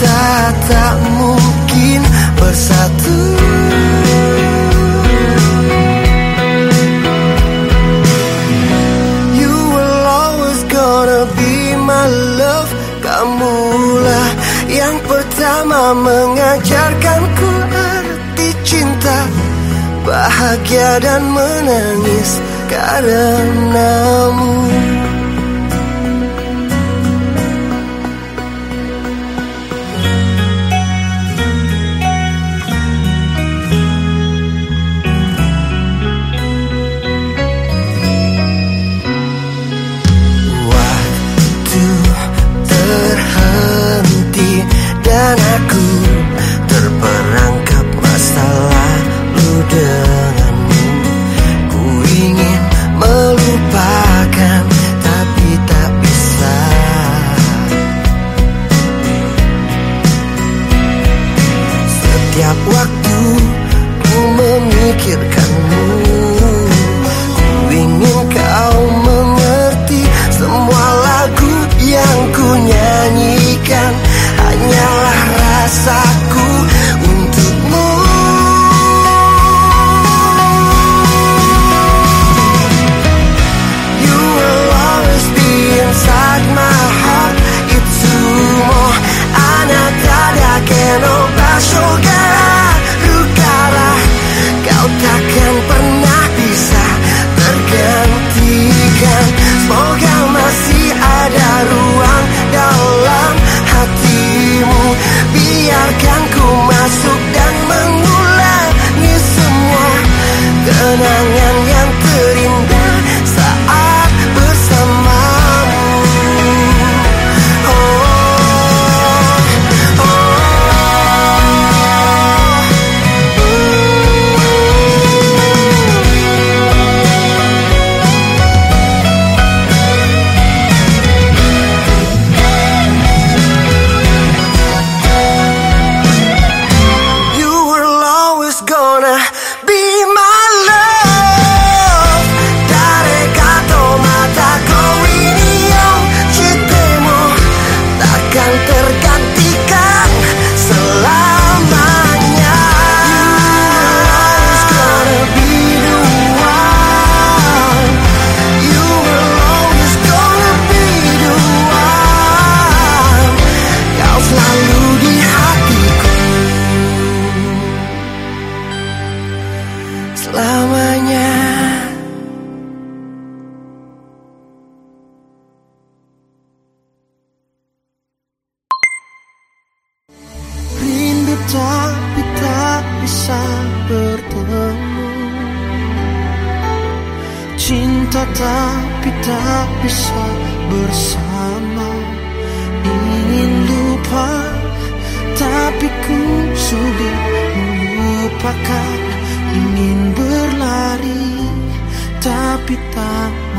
kita tak mungkin bersatu. You will always gonna be my love. Kamulah yang pertama mengajarkanku arti cinta. Bahagia dan menangis karenamu bisa bertemu. Cinta tapi tak bisa bersama. Ingin lupa tapi ku sulit melupakan. Ingin berlari tapi tak